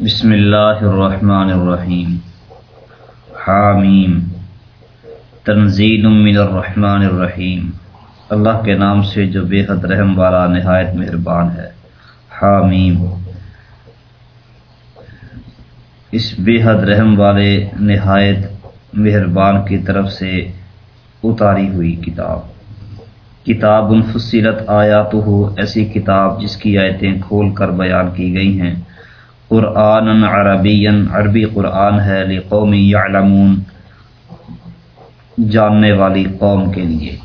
بسم اللہ الرحمن الرحیم. حامیم. تنزیل من الرحمن الرحیم. اللہ کے نام سے جو بے حد رحم والا نہایت مہربان ہے. حامیم. اس بے حد رحم والے نہایت مہربان کی طرف سے اتاری ہوئی کتاب. کتاب فصیلت آیات ہو ایسی کتاب جس کی آیتیں کھول کر بیان کی گئی ہیں. قرآن عربی عربی قرآن ہے لقوم یعلمون، جاننے والی قوم کے لیے۔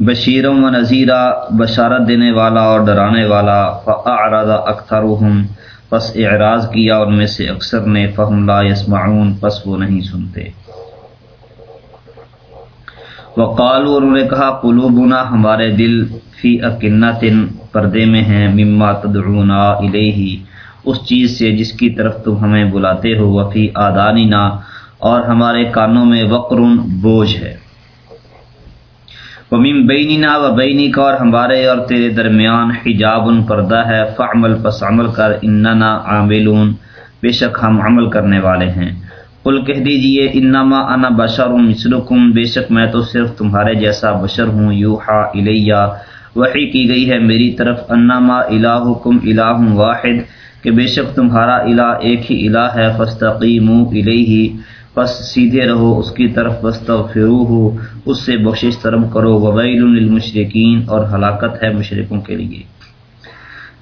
بشیروں و نذیرہ، بشارت دینے والا اور ڈرانے والا فعرض اکثرهم پس اعراض کیا ان میں سے اکثر نے، فہم لا یسمعون، پس وہ نہیں سنتے۔ وقالو انہوں نے کہا، قلوبنا، ہمارے دل، فی اکنتن، پردے میں ہیں، مما تدعونا الیہ۔ اس چیز سے جس کی طرف تم ہمیں بلاتے ہو، وفی آدانینا اور ہمارے کانوں میں وقرن بوجھ ہے۔ ومیم بینینا و بینی کا اور ہمارے اور تیرے درمیان حجاب پردہ ہے۔ فعمل پس عمل کر، اننا عاملون۔ بے شک ہم عمل کرنے والے ہیں۔ قل کہہ دیجیے، انما انا بشر مثلکم۔ بے شک میں تو صرف تمہارے جیسا بشر ہوں۔ یوحا الیہ، وحی کی گئی ہے میری طرف۔ انما الہکم الہ واحد۔ کہ بے شک تمہارا الہ ایک ہی الہ ہے فاستقیموا الیہ، پس سیدھے رہو اس کی طرف واستغفروہ اس سے بخشش طلب کرو، وویل للمشرکین اور ہلاکت ہے مشرکوں کے لیے۔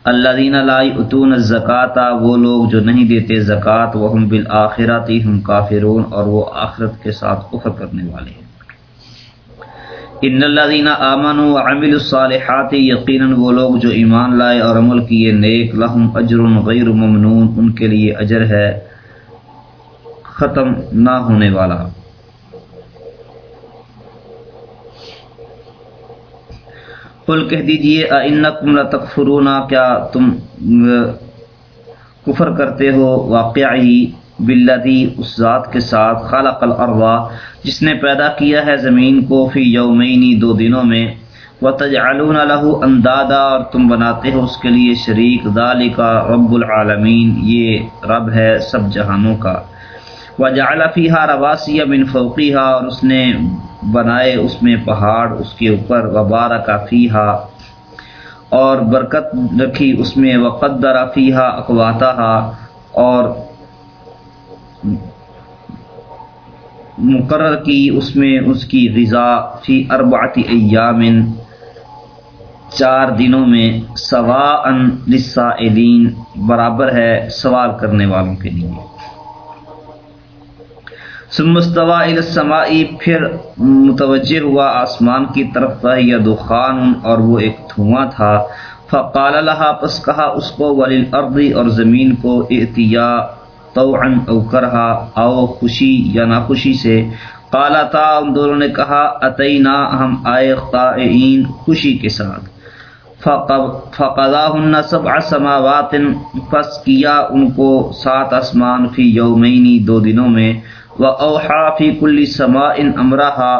اللہ دین اتون زکاتہ وہ لوگ جو نہیں دیتے زکوٰۃ وہ ہم بالآخراتی ہم کافرون اور وہ آخرت کے ساتھ کفر کرنے والے ہیں۔ ان اللہ دینہ امن و الصالحات، یقیناً وہ لوگ جو ایمان لائے اور عمل کیے، نیک لہم اجر غیر ممنون، ان کے لیے اجر ہے ختم نہ ہونے والا۔ قل کہہ دیجیے انکم لتکفرونا کیا تم کفر کرتے ہو؟ واقعی بالذی، اس ذات کے ساتھ خالق الارض، جس نے پیدا کیا ہے زمین کو فی یومینی دو دنوں میں۔ وتجعلون له اندادا، اور تم بناتے ہو اس کے لیے شریک۔ ذالک رب العالمین، یہ رب ہے سب جہانوں کا۔ وجعل فیها رواسy من فوقها اور اس نے بنائے اس میں پہاڑ، اس کے اوپر۔ وبارہ کا اور برکت رکھی اس میں۔ وقدر فیحا اقواتا اور مقرر کی، اس میں اس کی غذا فی اربعتی ایامن، چار دنوں میں سوا ان لسا برابر ہے سوال کرنے والوں کے لیے۔ سمستوا السمائی پھر متوجہ ہوا آسمان کی طرف یا دخان اور وہ ایک دھواں تھا۔ فقال لها پس کہا، اس کو ولیل اور زمین کو اعتیا طوعا او کرہا او خوشی یا ناخوشی سے۔ قالا تا، ان دونوں نے کہا، اتینا ہم آئے قائعین خوشی کے ساتھ۔ فقضاہن سبع سماوات، پس کیا ان کو سات اسمان فی یومینی دو دنوں میں۔ و اوحا فی کل سما ان امراحا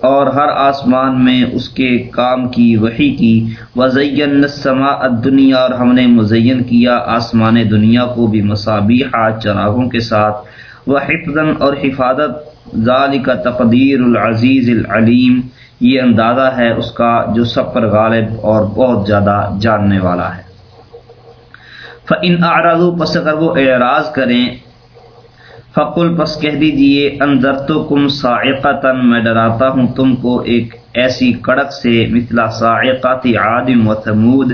اور ہر آسمان میں اس کے کام کی وحی کی۔ وزین سما دنیا اور ہم نے مزین کیا آسمان دنیا کو بھی مسابیحا چراغوں کے ساتھ۔ وہ حفظن اور حفاظت ذال کا تقدیر العزیز العلیم یہ اندازہ ہے اس کا جو سب پر غالب اور بہت زیادہ جاننے والا ہے۔ فن اعراض پس اگر وہ اعراض کریں فقل پس کہہ دیجیے اندر تو کم سائقتاً میں ڈراتا ہوں تم کو ایک ایسی کڑک سے مثلا سائقاتی عادم و سمود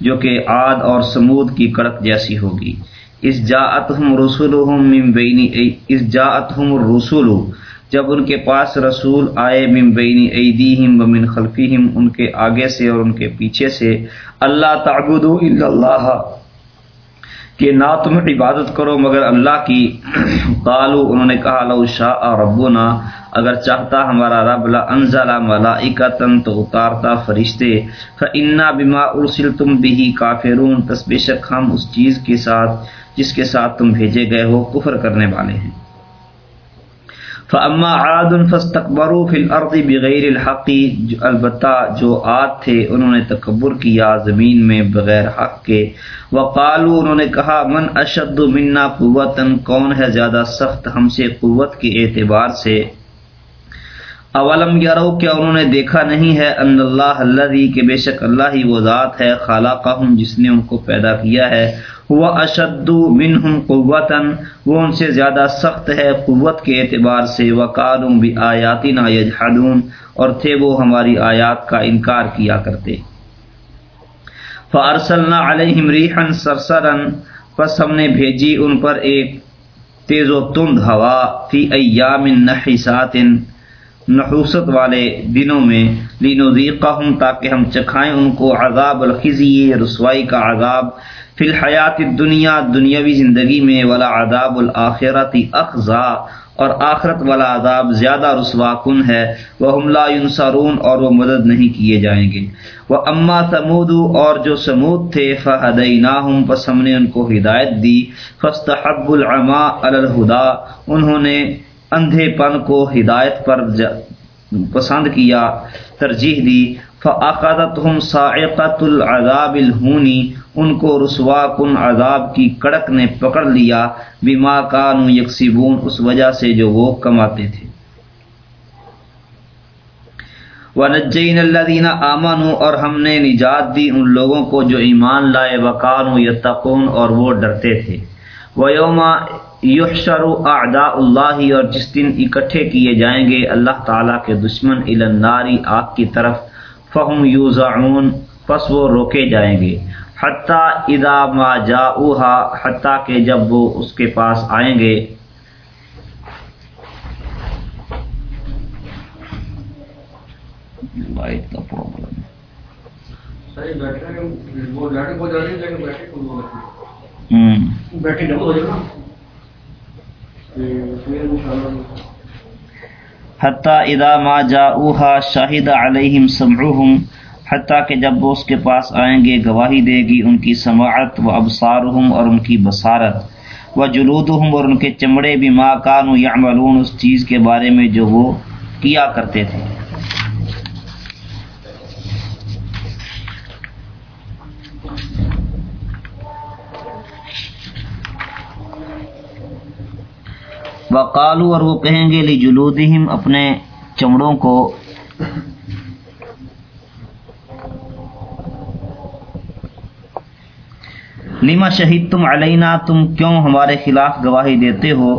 جو کہ عاد اور سمود کی کڑک جیسی ہوگی۔ اس جاعت ہم رسول بینی اس جاعت ہم جب ان کے پاس رسول آئے ممبینی ایدیہم ومن خلفیہم، ان کے آگے سے اور ان کے پیچھے سے، اللہ تعبدو الا اللہ کہ نہ تم عبادت کرو مگر اللہ کی۔ قالو انہوں نے کہا، لو شاء ربنا، اگر چاہتا ہمارا رب، لا انزل ملائکتن تو اتارتا فرشتے۔ فانا بما ارسلتم به کافرون۔ پس بے شک ہم اس چیز کے ساتھ، جس کے ساتھ تم بھیجے گئے ہو، کفر کرنے والے ہیں۔ فاما عاد فاستكبروا في الارض بغیر الحق البتہ جو عاد تھے، انہوں نے تکبر کیا زمین میں بغیر حق کے۔ وقالوا، انہوں نے کہا، من اشد منا قوتا، کون ہے زیادہ سخت ہم سے قوت کے اعتبار سے؟ اولم یارو کیا انہوں نے دیکھا نہیں ہے، ان اللہ اللہ کہ بے شک اللہ ہی وہ ذات ہے، خالقہم، جس نے ان کو پیدا کیا ہے۔ وہ اشد منہم قوتا وہ ان سے زیادہ سخت ہے قوت کے اعتبار سے وقالم بھی آیاتی نا اور تھے وہ ہماری آیات کا انکار کیا کرتے۔ فارسلنا علیہم ریحا سرسرا، پس ہم نے بھیجی ان پر ایک تیز و تند ہوا فی ایام نحسات، نحوست والے دنوں میں لینو ہوں تاکہ ہم چکھائیں ان کو عذاب الخزی، رسوائی کا عذاب فی الحیات دنیا دنیاوی زندگی میں، ولا عذاب الآخرتی اخذا اور آخرت والا عذاب زیادہ رسوا کن ہے۔ وہ حملہ ینسارون اور وہ مدد نہیں کیے جائیں گے۔ وہ اما سمود اور جو سمود تھے فہدئی ناہم پس ہم نے ان کو ہدایت دی۔ فستحب العما الہدا انہوں نے اندھے پن کو ہدایت پر پسند کیا، ترجیح دی۔ فعقادت ہم العذاب الہونی ان کو رسوا کن عذاب کی کڑک نے پکڑ لیا بیما کانو یکسیبون اس وجہ سے جو وہ کماتے تھے۔ ونجین الذین آمنوا، اور ہم نے نجات دی ان لوگوں کو جو ایمان لائے وکانو یتقون، اور وہ ڈرتے تھے۔ وہ یوما یحشر اعداء اللہ اور جس دن اکٹھے کیے جائیں گے، اللہ تعالیٰ کے دشمن الناری آگ کی طرف فہم یوزعون، پس وہ روکے جائیں گے۔ حتیٰ اذا ما جاؤہا حتیٰ کہ جب وہ اس کے پاس آئیں گے۔ لائٹ کا پرابلم بیٹھے حتیٰ ادا ما جاؤہا شاہد علیہم سمعہم حتیٰ کہ جب وہ اس کے پاس آئیں گے، گواہی دے گی ان کی سماعت و ابصارہم اور ان کی بصارت۔ و جلودہم اور ان کے چمڑے بھی ما کانو یعملون، اس چیز کے بارے میں جو وہ کیا کرتے تھے۔ وقالو اور وہ کہیں گے لی جلودہم اپنے چمڑوں کو لما شہید تم علینا، تم کیوں ہمارے خلاف گواہی دیتے ہو؟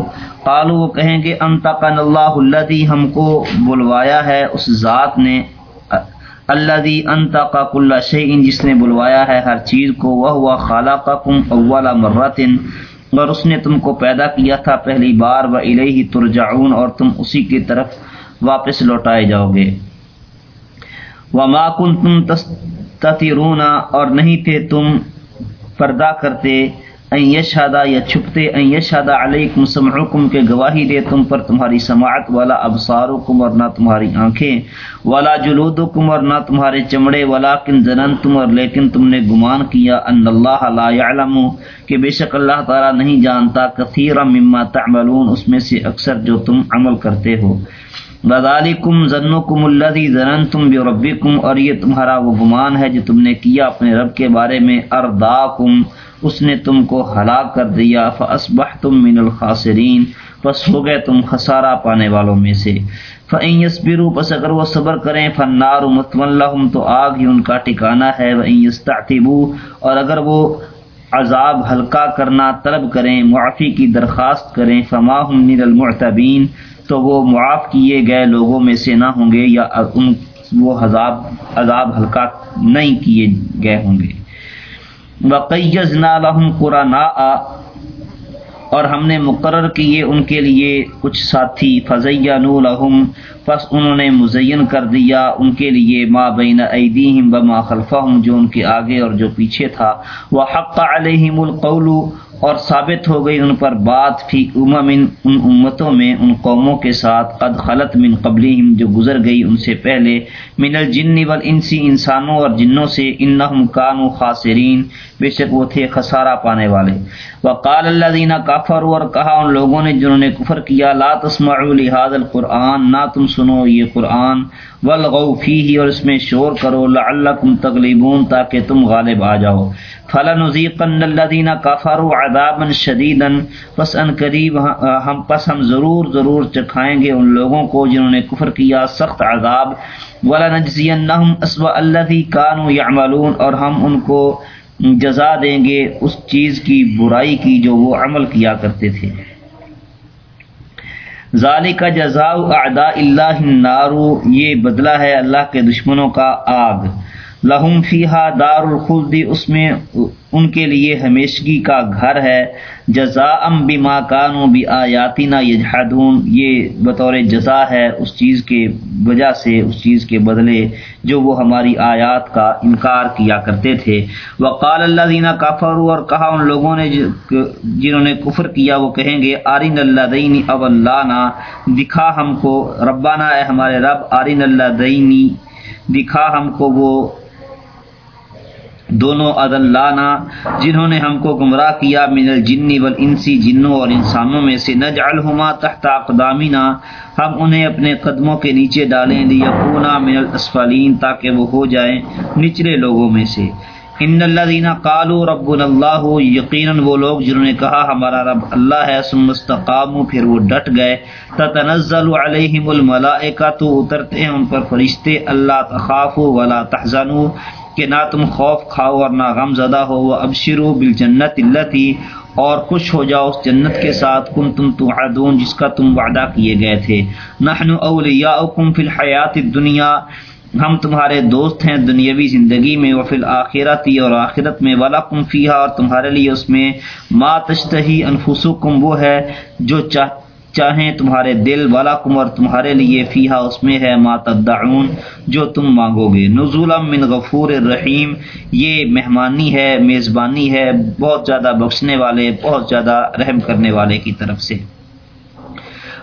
قالو وہ کہیں گے انتقن اللہ اللہ ہم کو بلوایا ہے، اس ذات نے اللہ دی انتقا کل شعین جس نے بلوایا ہے ہر چیز کو وہ ہوا خالہ کا کم اولا اور اس نے تم کو پیدا کیا تھا، پہلی بار، و الہی ترجعون، اور تم اسی کی طرف واپس لوٹائے جاؤ گے۔ وہ ماکن تم تستیرونا اور نہیں تھے تم پردہ کرتے این یشادہ یا چھپتے این یشادہ علیکم سمعکم کے گواہی دے تم پر تمہاری سماعت والا ابصارکم اور نہ تمہاری آنکھیں، والا جلودکم اور نہ تمہارے چمڑے، ولیکن ظننتم اور لیکن تم نے گمان کیا ان اللہ لا يعلم کہ بے شک اللہ تعالی نہیں جانتا، کثیرا مما تعملون، اس میں سے اکثر جو تم عمل کرتے ہو۔ بذالکم ظنکم الذی ظننتم بربکم، اور یہ تمہارا وہ گمان ہے جو تم نے کیا اپنے رب کے بارے میں، ارداکم، اس نے تم کو ہلاک کر دیا فاسبحتم من الخاسرین، پس ہو گئے تم خسارہ پانے والوں میں سے۔ فعین یسبرو پس اگر وہ صبر کریں فنار متمن لہم تو آگ ہی ان کا ٹھکانہ ہے۔ وعین یستعتبو اور اگر وہ عذاب ہلکا کرنا طلب کریں، معافی کی درخواست کریں، فما ہم من المعتبین تو وہ معاف کیے گئے لوگوں میں سے نہ ہوں گے یا ان وہ عذاب عذاب ہلکا نہیں کیے گئے ہوں گے۔ وقیز لہم قرآن اور ہم نے مقرر کیے ان کے لیے کچھ ساتھی۔ فضیہ نو لہم پس انہوں نے مزین کر دیا ان کے لیے ما بین ایدیہم بما خلفہم جو ان کے آگے اور جو پیچھے تھا۔ وہ حق علیہم القول۔ اور ثابت ہو گئی ان پر بات فی امم ان امتوں میں، ان قوموں کے ساتھ، قد خلط من قبلہم، جو گزر گئی ان سے پہلے، من الجن والانسی، انسانوں اور جنوں سے، انہم کانوا خاسرین، بے شک وہ تھے خسارہ پانے والے۔ وقال الذين كفروا اور کہا ان لوگوں نے جنہوں نے کفر کیا، لا تسمعوا لهذا القرآن، نہ تم سنو یہ قرآن، والغوا فيه اور اس میں شور کرو، لعلکم تغلبون، تاکہ تم غالب آ جاؤ۔ فلنذيقن الذين كفروا عذابا شديدا۔ پس ان قریب ہاں، ہم، پس ہم ضرور ضرور چکھائیں گے ان لوگوں کو جنہوں نے کفر کیا، سخت عذاب۔ ولنجزينهم اسوأ الذي كانوا يعملون۔ اور ہم ان کو جزا دیں گے اس چیز کی برائی کی جو وہ عمل کیا کرتے تھے۔ ظالی کا جزا اللہ نارو یہ بدلہ ہے اللہ کے دشمنوں کا آگ۔ لہم فیحا دار الخلدی اس میں ان کے لیے ہمیشگی کا گھر ہے۔ جزا ام بما کانو بھی آیاتی نا یہ بطور جزا ہے اس چیز کے وجہ سے، اس چیز کے بدلے جو وہ ہماری آیات کا انکار کیا کرتے تھے۔ وقال اللہ دینا کافر اور کہا ان لوگوں نے جنہوں نے کفر کیا، وہ کہیں گے، آرین اللہ دینی اب اللہ دکھا ہم کو ربانہ اے ہمارے رب، آرین اللہ دینی دکھا ہم کو وہ دونوں لانا، جنہوں نے ہم کو گمراہ کیا، من الجنی والانسی، جنوں اور انسانوں میں سے، نجعلہما تحت اقدامنا، ہم انہیں اپنے قدموں کے نیچے ڈالیں، لیکونا من الاسفلین تاکہ وہ ہو جائیں نچلے لوگوں میں سے۔ ان اللہ دینا کالو رب اللہ، یقیناً وہ لوگ جنہوں نے کہا ہمارا رب اللہ ہے سم مستقام پھر وہ ڈٹ گئے۔ تنزل علیہم الملائکہ تو اترتے ہیں ان پر فرشتے۔ اللہ تخاف ولا تحزنوا، کہ نہ تم خوف کھاؤ اور نہ غم زدہ ہو۔ وہ اب شروع بال جنت اللہ اور خوش ہو جاؤ اس جنت کے ساتھ۔ کن تم تو جس کا تم وعدہ کیے گئے تھے۔ نحن اولیاؤکم فی الحیات الدنیا۔ ہم تمہارے دوست ہیں دنیاوی زندگی میں وہ فی اور آخرت میں والا کم فیحا اور تمہارے لیے اس میں ما تشتہی انفسکم، وہ ہے جو چاہ چاہیں تمہارے دل والا کم اور تمہارے لیے فیحا اس میں ہے ماتدعون جو تم مانگو گے نزول من غفور الرحیم، یہ مہمانی ہے، میزبانی ہے، بہت زیادہ بخشنے والے، بہت زیادہ رحم کرنے والے کی طرف سے۔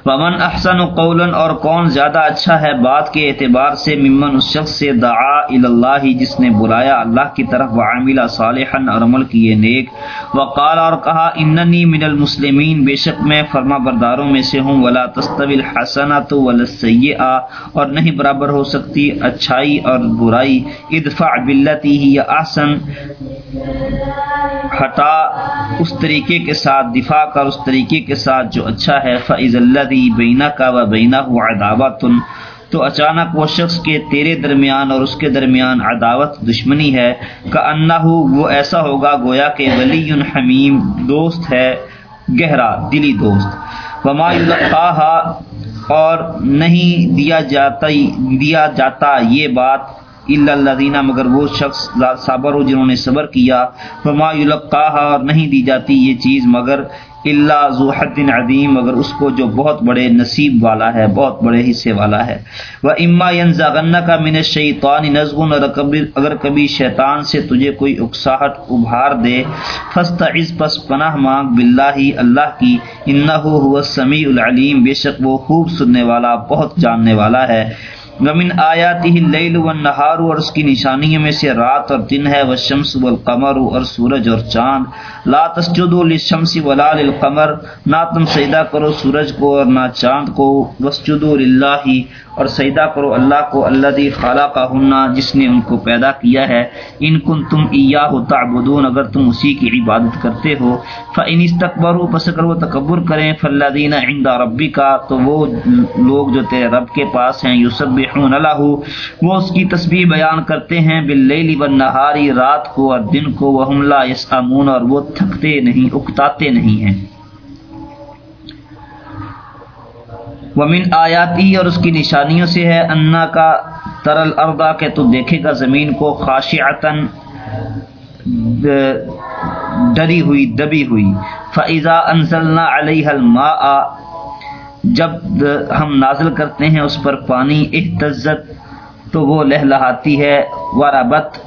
ومن احسن قول اور کون زیادہ اچھا ہے بات کے اعتبار سے ممن اس شخص سے دعا اللہ جس نے بلایا اللہ کی طرف وعاملہ صالحا اور عمل کیے نیک۔ وقال اور کہا، اننی من المسلمین، بے شک میں فرما برداروں میں سے ہوں، ولا تستوی الحسنۃ والسیئہ اور نہیں برابر ہو سکتی اچھائی اور برائی۔ ادفع بالتی ہی احسن۔ ہٹا اس طریقے کے ساتھ، دفاع کر اس طریقے کے ساتھ جو اچھا ہے۔ فعض اللہ بینا کا و بینا ہوا عداوت تو اچانک وہ شخص کے تیرے درمیان اور اس کے درمیان عداوت دشمنی ہے کا انا ہو وہ ایسا ہوگا گویا کہ ولی حمیم دوست ہے، گہرا دلی دوست۔ وما اور نہیں دیا جاتا دیا جاتا یہ بات اللہ مگر وہ شخص صابر ہو جنہوں نے صبر کیا۔ وما القاہ اور نہیں دی جاتی یہ چیز، مگر اللہ ذو حد عدیم مگر اس کو جو بہت بڑے نصیب والا ہے، بہت بڑے حصے والا ہے۔ وہ اما ینزاغن کا من شیطان نظم اگر کبھی شیطان سے تجھے کوئی اکساہٹ ابھار دے فسط عز پس پناہ مانگ بلّہ اللہ کی۔ انہ ہو سمیع العلیم، بے شک وہ خوب سننے والا، بہت جاننے والا ہے۔ ومن آیاتی اللیل والنہار اور اس کی نشانیوں میں سے رات اور دن ہے، والشمس والقمر اور سورج اور چاند۔ لا تسجدوا للشمس ولا للقمر، نہ تم سجدہ کرو سورج کو اور نہ چاند کو۔ وسجدوا للہ، اور سجدہ کرو اللہ کو اللہ دی خالہ کا جس نے ان کو پیدا کیا ہے۔ ان کن تم ایا تعبدون، اگر تم اسی کی عبادت کرتے ہو۔ فن استقبرو پس اگر وہ تکبر کریں فلہ عند ربی کا تو وہ لوگ جو تیرے رب کے پاس ہیں یوسف اللہ وہ اس کی تسبیح بیان کرتے ہیں باللیل والنہاری رات کو اور دن کو۔ وہ حملہ یسامون اور وہ تھکتے نہیں، اکتاتے نہیں ہیں۔ ومن آیاتی، اور اس کی نشانیوں سے ہے، انا کا ترل اردا کہ تو دیکھے گا زمین کو خاشعتن ڈری ہوئی، دبی ہوئی۔ فضا انزلنا علیہ الماء جب ہم نازل کرتے ہیں اس پر پانی احتزت تو وہ لہلہاتی ہے، وربت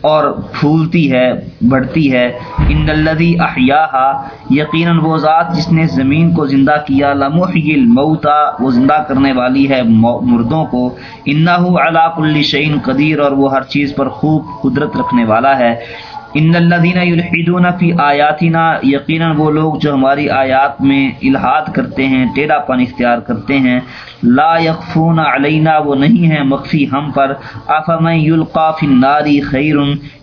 اور پھولتی ہے، بڑھتی ہے۔ ان الذي احیاها، یقیناً وہ ذات جس نے زمین کو زندہ کیا لمحی الموتا وہ زندہ کرنے والی ہے مردوں کو۔ انه علی کل شیء قدیر اور وہ ہر چیز پر خوب قدرت رکھنے والا ہے۔ ان الذين يلحدون في آیاتنا یقیناً وہ لوگ جو ہماری آیات میں الہاد کرتے ہیں، ٹیڑھا پن اختیار کرتے ہیں، لا یخفون علینا وہ نہیں ہیں مخفی ہم پر، افمن یلقا فی النار خیر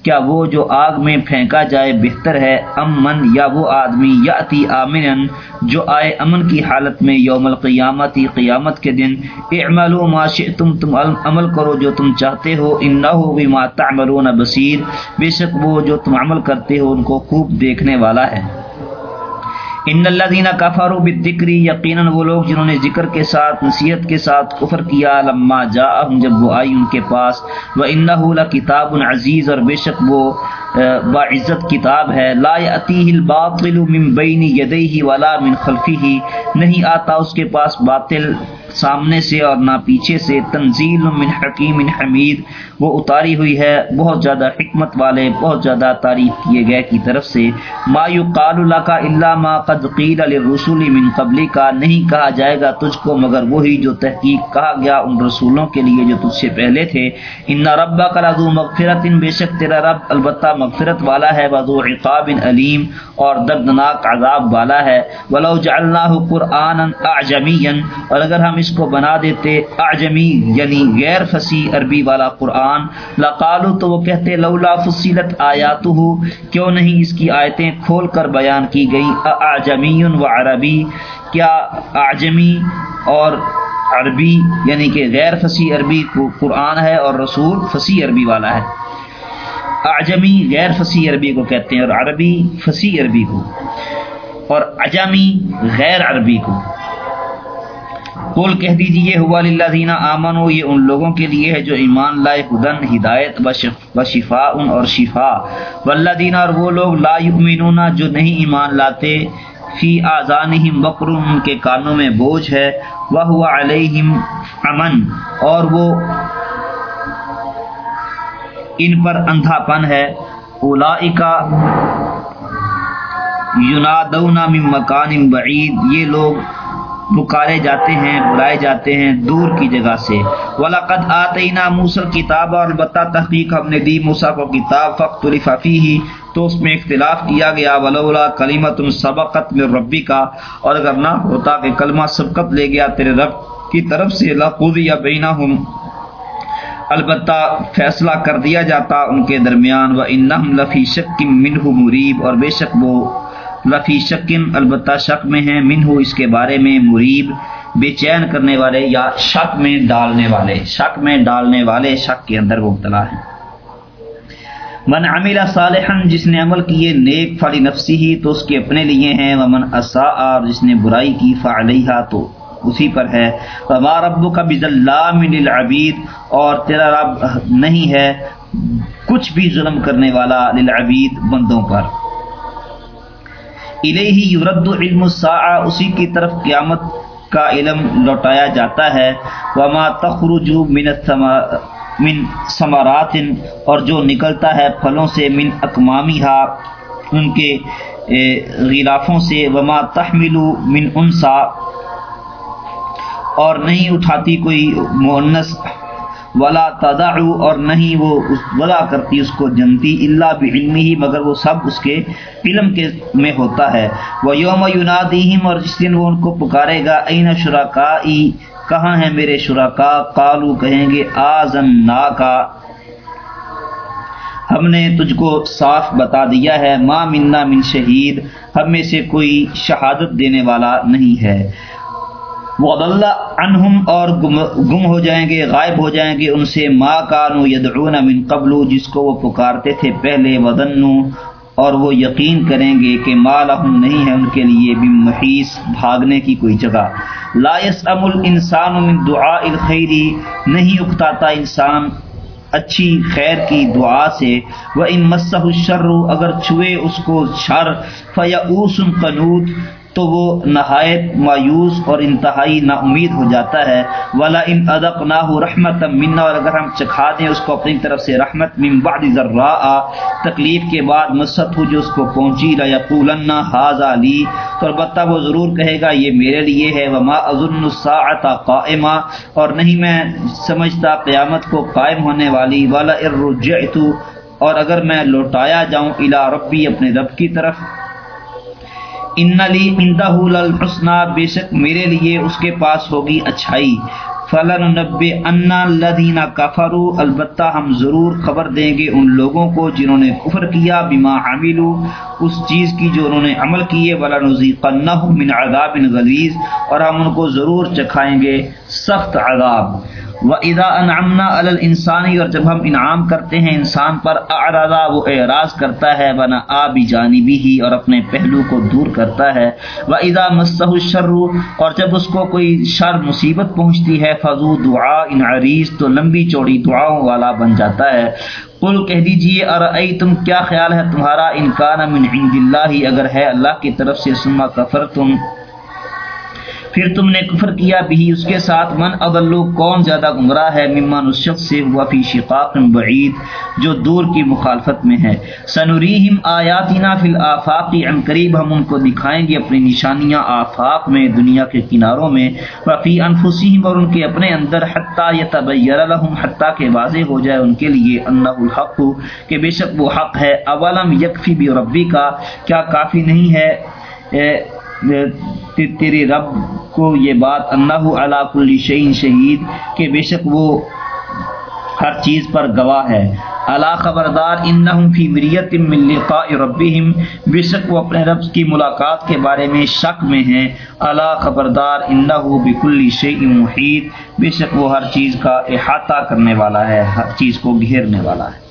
کیا وہ جو آگ میں پھینکا جائے بہتر ہے، امن، یا وہ آدمی یاتی آمن جو آئے امن کی حالت میں یوم القیامت قیامت کے دن؟ اعملوا ما شئتم، تم عمل کرو جو تم چاہتے ہو، انہو بما تعملون بصیر۔ بے شک وہ جو تم عمل کرتے ہو، ان کو خوب دیکھنے والا ہے۔ ان اللہ دینا کفارو بالذکری یقیناً وہ لوگ جنہوں نے ذکر کے ساتھ، نصیحت کے ساتھ کفر کیا، لما جا جب وہ آئی ان کے پاس وہ انََََََََََََََََََََََََََََََََََََََََََََََََََََََََََََ باعزت کتاب ہے، لا يأتيه الباطل من بین یدیہ ولا من خلفہ، نہیں آتا اس کے پاس باطل سامنے سے اور نہ پیچھے سے، تنزیل من حکیم حمید، وہ اتاری ہوئی ہے بہت زیادہ حکمت والے، بہت زیادہ تعریف کیے گئے کی طرف سے۔ ما یقال لك الا ما قد قیل للرسول من قبل کا نہیں کہا جائے گا تجھ کو مگر وہی جو تحقیق کہا گیا ان رسولوں کے لیے جو تجھ سے پہلے تھے۔ ان ربک لذو مغفرت، بے شک تیرا رب البتہ مغفرت والا ہے، وذو عقاب علیم اور دردناک عذاب والا ہے۔ ولو جعلناه قرانا اعجميا اور اگر ہم اس کو بنا دیتے اعجمی یعنی غیر فصیح عربی والا قرآن، لقالو تو وہ کہتے لولا فصیلت آیات کیوں نہیں اس کی آیتیں کھول کر بیان کی گئی؟ اعجمی و عربی کیا اعجمی اور عربی یعنی کہ غیر فصیح عربی قرآن ہے اور رسول فصیح عربی والا ہے؟ اعجمی غیر فصیح عربی کو کہتے ہیں اور عربی فصیح عربی کو اور اجمی غیر عربی کو۔ قول کہہ دیجیے ہوا للہ دینا آمن ہو یہ ان لوگوں کے لیے ہے جو ایمان لائے، ہدن، ہدایت، و شفا ان اور شفا واللہ دینا اور وہ لوگ، لا یؤمنون، جو نہیں ایمان لاتے۔ فی آزانہم بکر ان کے کانوں میں بوجھ ہے۔ وہ ہوا علیہم امن، اور وہ ان پر اندھا پن ہے۔ اولائکا ینادونا من مکان بعید۔ یہ لوگ پکارے جاتے ہیں، بلائے جاتے ہیں دور کی جگہ سے۔ ولاقد آتینا موسل کتاب اور البتہ تحقیق ہم نے دی موسا کو کتاب فخت الفافی ہی تو اس میں اختلاف کیا گیا۔ ولولا کلیمت سبقت میں ربی کا اور اگر نہ ہوتا کہ کلمہ سبقت لے گیا تیرے رب کی طرف سے لقود یا بینا ہوں البتہ فیصلہ کر دیا جاتا ان کے درمیان و ان لفی شک منہ مریب اور بے شک وہ لفی شکن البتہ شک میں ہیں منہ اس کے بارے میں مریب بے چین کرنے والے یا شک میں ڈالنے والے، شک میں ڈالنے والے، شک کے اندر مبتلا ہیں۔ من عمل صالحا، جس نے عمل کیے نیک فالی نفسی ہی تو اس کے اپنے لیے ہیں۔ ومن اساء اور جس نے برائی کی فعلیہا تو اسی پر ہے۔ وما رب کا بظلام للعبید اور تیرا رب نہیں ہے کچھ بھی ظلم کرنے والا للعبید بندوں پر۔ الیہ یرد علم الساعہ اسی کی طرف قیامت کا علم لوٹایا جاتا ہے۔ وما تخرج من من ثمرات اور جو نکلتا ہے پھلوں سے، من اکمامیہا ان کے غلافوں سے۔ وما تحمل من انسا اور نہیں اٹھاتی کوئی مونس ولا تداعو اور نہیں وہ ولا کرتی اس کو جنتی اللہ بعلم ہی مگر وہ سب اس کے علم کے میں ہوتا ہے۔ وہ یوم ینادیہم اور جس دن وہ ان کو پکارے گا این شرکائی کہاں ہیں میرے شرکا قالو کہیں گے آزن کا ہم نے تجھ کو صاف بتا دیا ہے، ما منا من شہید ہم میں سے کوئی شہادت دینے والا نہیں ہے۔ وضل عنہم اور گم ہو جائیں گے، غائب ہو جائیں گے ان سے ما کانو یدعون من قبل، جس کو وہ پکارتے تھے پہلے وضنو اور وہ یقین کریں گے کہ ما لہم نہیں ہے ان کے لیے بمحیص بھاگنے کی کوئی جگہ۔ لا يسأم الانسان من دعاء الخیری نہیں اکتاتا انسان اچھی خیر کی دعا سے۔ وہ ان مسح الشر، اگر چھوئے اس کو شر فیاوس قنوت۔ تو وہ نہایت مایوس اور انتہائی نا امید ہو جاتا ہے۔ والا ان ادب نہ ہو رحمت منا اور اگر ہم چکھا دیں اس کو اپنی طرف سے رحمت من بعد ذرا تکلیف کے بعد مست ہو جو اس کو پہنچی، لا یقولن حاض علی تو البتہ وہ ضرور کہے گا، یہ میرے لیے ہے، وما اظن الساعت قائمہ اور نہیں میں سمجھتا قیامت کو قائم ہونے والی والا ارجعت اور اگر میں لوٹایا جاؤں الا ربی اپنے رب کی طرف ان لی اندہ الحسنہ بے شک میرے لیے اس کے پاس ہوگی اچھائی۔ فلاں نب انا لدینہ کفرو البتہ ہم ضرور خبر دیں گے ان لوگوں کو جنہوں نے کفر کیا، بما عملو اس چیز کی جو انہوں نے عمل کیے ولا نذیقنہ من عذاب غلیظ اور ہم ان کو ضرور چکھائیں گے سخت عذاب۔ و ادا انعمنا الانسانی اور جب ہم انعام کرتے ہیں انسان پر اعراضا وہ اعراض کرتا ہے، بنا آبی جانبی ہی، اور اپنے پہلو کو دور کرتا ہے۔ و ادا مسح الشر، اور جب اس کو کوئی شر، مصیبت پہنچتی ہے فضو دعا ان عریض تو لمبی چوڑی دعاؤں والا بن جاتا ہے۔ قل کہہ دیجیے ارئی تم کیا خیال ہے تمہارا؟ انکان من عند اللہ اگر ہے اللہ کی طرف سے سما کفر تم پھر تم نے کفر کیا بھی، اس کے ساتھ من اضلو کون زیادہ گمراہ ہے؟ ممان اس شخص سے ہوا فی شقاق بعید، جو دور کی مخالفت میں ہے۔ سنوریہم آیاتنا فی الافاقی عن قریب ہم ان کو دکھائیں گے اپنی نشانیاں آفاق میں، دنیا کے کناروں میں۔ وفی انفسہم، اور ان کے اپنے اندر، حتی یتبیر لہم، حتی کہ واضح ہو جائے ان کے لیے انہ الحق، کہ بے شک وہ حق ہے۔ اولم یکفی بی ربی کا کیا کافی نہیں ہے؟ تیرے رب کو یہ بات اللہ علا کل شعین شہید کہ بے شک وہ ہر چیز پر گواہ ہے۔ اللہ خبردار انہم فی مریت من لقاء بے شک وہ اپنے رب کی ملاقات کے بارے میں شک میں ہیں۔ اللہ خبردار انہ بکل شیء محیط۔ بے شک وہ ہر چیز کا احاطہ کرنے والا ہے، ہر چیز کو گھیرنے والا ہے۔